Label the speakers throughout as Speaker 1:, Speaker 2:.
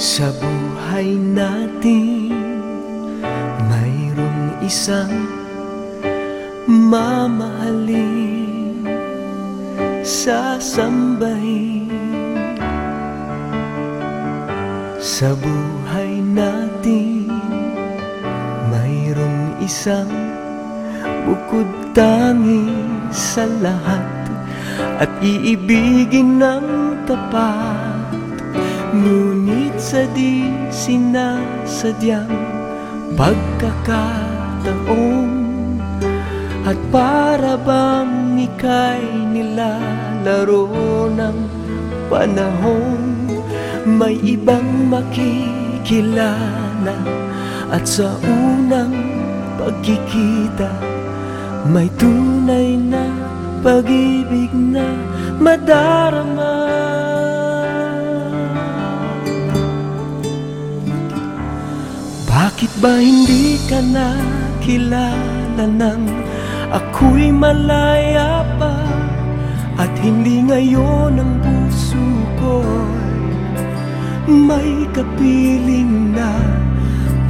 Speaker 1: Sa buhay natin Mayroong isang Mamahalin. Sasambahin Sa buhay natin Mayroong isang Bukod tangi sa lahat. At iibigin ng tapat ngunit sa di sinasadyang pagkakataon at para bang ika'y nilalaro ng panahon May ibang makikilala At sa unang pagkikita May tunay na pag-ibig na madarama Bakit ba hindi ka nakilala ng Ako'y malaya pa At hindi ngayon ang puso ko'y May kapiling na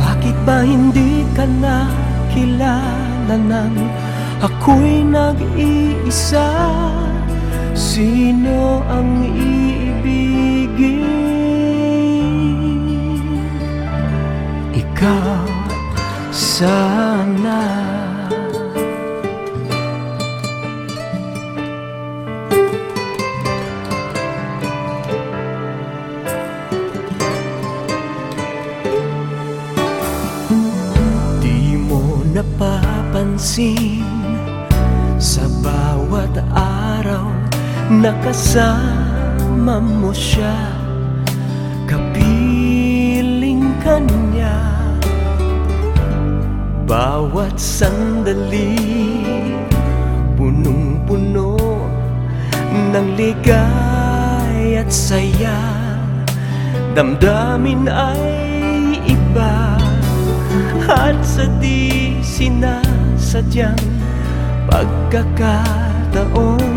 Speaker 1: Bakit ba hindi ka nakilala nang Ako'y nag-iisa Sino ang iibigin? Ikaw sana. Di mo napapansin Sa bawat araw Nakasama mo siya Bawat sandali Punong-puno ng ligay at saya. Damdamin ay iba At sa di sinasadyang pagkakataon.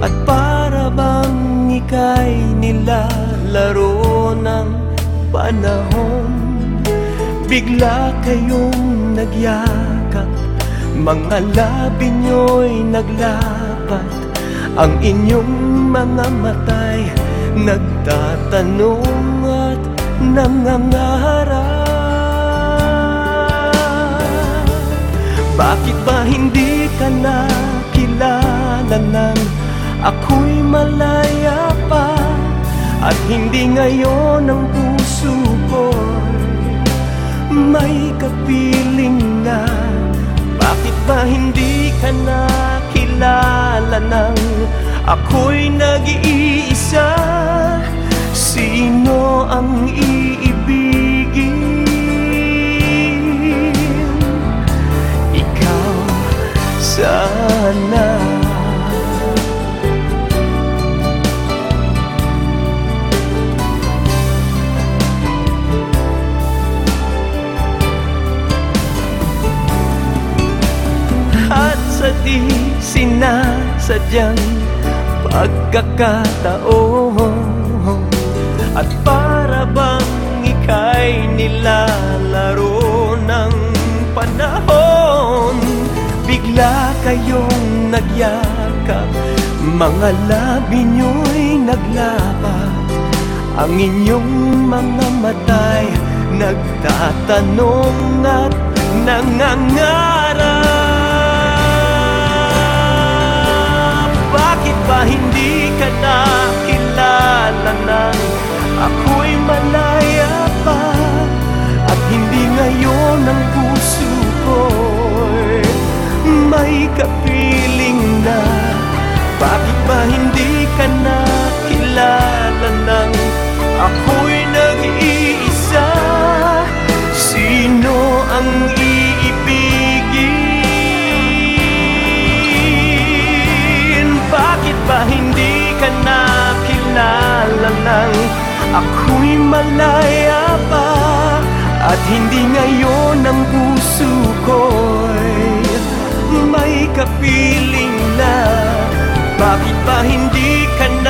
Speaker 1: At para bang ika'y nilalaro ng panahon Bigla kayong nagyakap. Mga labi nyo'y naglapat. Ang inyong mga matay Nagtatanong at nangangarap. Bakit ba hindi ka nakilala nang Ako'y malaya pa? At hindi ngayon ang puso kapiling na Bakit ba hindi ka nakilala nang Ako'y nag-iisa di sinasadyang pagkakataon. At para bang ika'y nilalaro ng panahon? Bigla kayong nagyakap Mga labi nyo'y naglapat Ang inyong mga matay Nagtatanong at nangangarap kapiling na? Bakit ba hindi ka nakilala nang Ako'y nag-iisa? Sino ang iibigin? Bakit ba hindi ka nakilala nang Ako'y malaya pa At hindi ngayon ang puso ko'y kapiling na. Bakit ba hindi ka nakilala